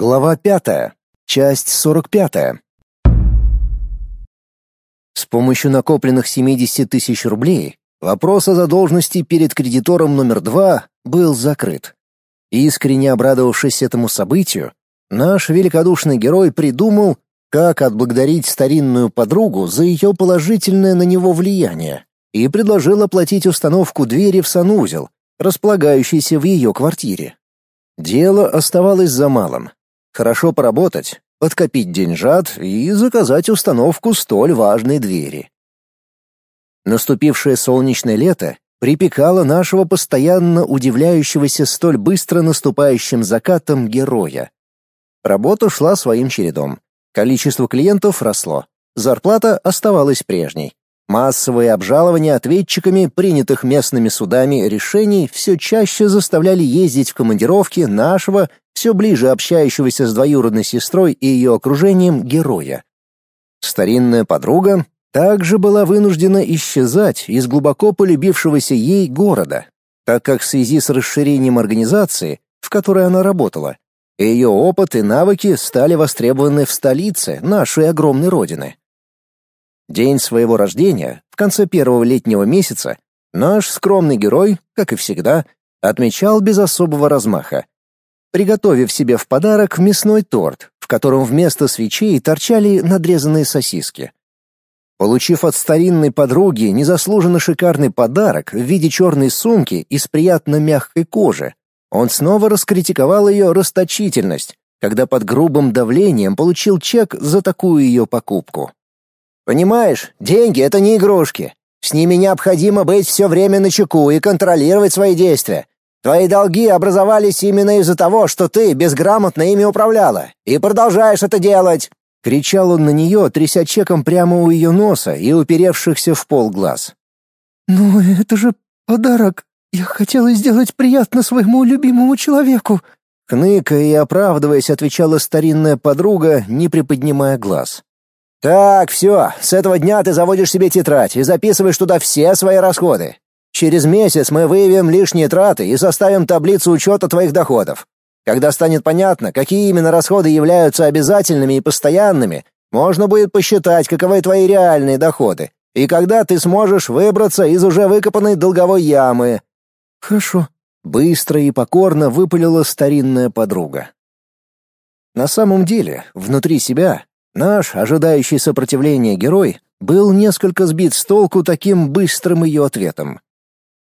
Глава пятая. Часть сорок пятая. С помощью накопленных 70 тысяч рублей вопрос о задолженности перед кредитором номер два был закрыт. Искренне обрадовавшись этому событию, наш великодушный герой придумал, как отблагодарить старинную подругу за ее положительное на него влияние, и предложил оплатить установку двери в санузел, располагающийся в ее квартире. Дело оставалось за малым Хорошо поработать, подкопить деньжат и заказать установку столь важной двери. Наступившее солнечное лето припекало нашего постоянно удивляющегося столь быстро наступающим закатом героя. Работа шла своим чередом. Количество клиентов росло. Зарплата оставалась прежней. Массовые обжалования ответчиками принятых местными судами решений все чаще заставляли ездить в командировки нашего все ближе общающегося с двоюродной сестрой и ее окружением героя. Старинная подруга также была вынуждена исчезать из глубоко полюбившегося ей города, так как в связи с расширением организации, в которой она работала, ее опыт и навыки стали востребованы в столице нашей огромной родины. День своего рождения, в конце первого летнего месяца, наш скромный герой, как и всегда, отмечал без особого размаха, приготовив себе в подарок мясной торт, в котором вместо свечей торчали надрезанные сосиски. Получив от старинной подруги незаслуженно шикарный подарок в виде черной сумки из приятно мягкой кожи, он снова раскритиковал ее расточительность, когда под грубым давлением получил чек за такую ее покупку. «Понимаешь, деньги — это не игрушки. С ними необходимо быть все время на чеку и контролировать свои действия. Твои долги образовались именно из-за того, что ты безграмотно ими управляла, и продолжаешь это делать!» Кричал он на нее, тряся чеком прямо у ее носа и уперевшихся в пол глаз. «Ну, это же подарок. Я хотела сделать приятно своему любимому человеку». Хныкая и оправдываясь, отвечала старинная подруга, не приподнимая глаз. «Так, все, с этого дня ты заводишь себе тетрадь и записываешь туда все свои расходы. Через месяц мы выявим лишние траты и составим таблицу учета твоих доходов. Когда станет понятно, какие именно расходы являются обязательными и постоянными, можно будет посчитать, каковы твои реальные доходы, и когда ты сможешь выбраться из уже выкопанной долговой ямы. Хорошо, быстро и покорно выпалила старинная подруга. На самом деле, внутри себя наш ожидающий сопротивления герой был несколько сбит с толку таким быстрым ее ответом.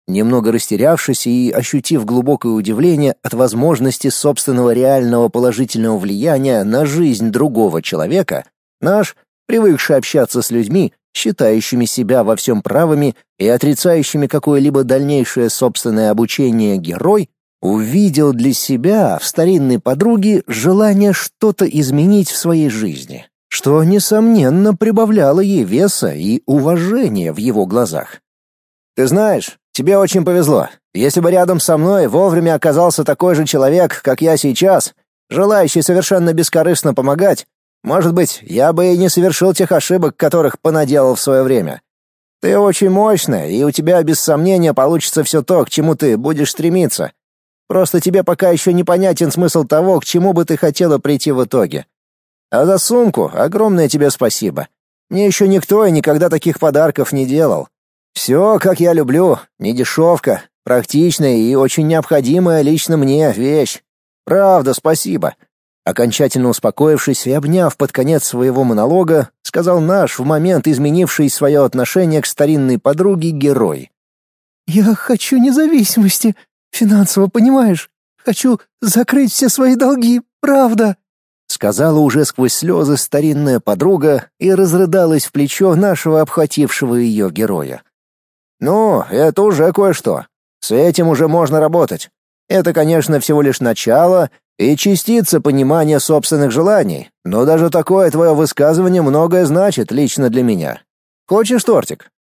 Немного растерявшись и ощутив глубокое удивление от возможности собственного реального положительного влияния на жизнь другого человека, наш, привыкший общаться с людьми, считающими себя во всем правыми и отрицающими какое-либо дальнейшее собственное обучение герой, увидел для себя в старинной подруге желание что-то изменить в своей жизни, что, несомненно, прибавляло ей веса и уважения в его глазах. «Ты знаешь, Тебе очень повезло. Если бы рядом со мной вовремя оказался такой же человек, как я сейчас, желающий совершенно бескорыстно помогать, может быть, я бы и не совершил тех ошибок, которых понаделал в свое время. Ты очень мощная, и у тебя без сомнения получится все то, к чему ты будешь стремиться. Просто тебе пока еще непонятен смысл того, к чему бы ты хотела прийти в итоге. А за сумку огромное тебе спасибо. Мне еще никто и никогда таких подарков не делал. Все, как я люблю, не дешевка, практичная и очень необходимая лично мне вещь. Правда, спасибо. Окончательно успокоившись и обняв под конец своего монолога, сказал наш в момент изменивший свое отношение к старинной подруге герой. «Я хочу независимости, финансово, понимаешь? Хочу закрыть все свои долги, правда!» Сказала уже сквозь слезы старинная подруга и разрыдалась в плечо нашего обхватившего ее героя. Ну, это уже кое-что. С этим уже можно работать. Это, конечно, всего лишь начало и частица понимания собственных желаний, но даже такое твое высказывание многое значит лично для меня. Хочешь тортик?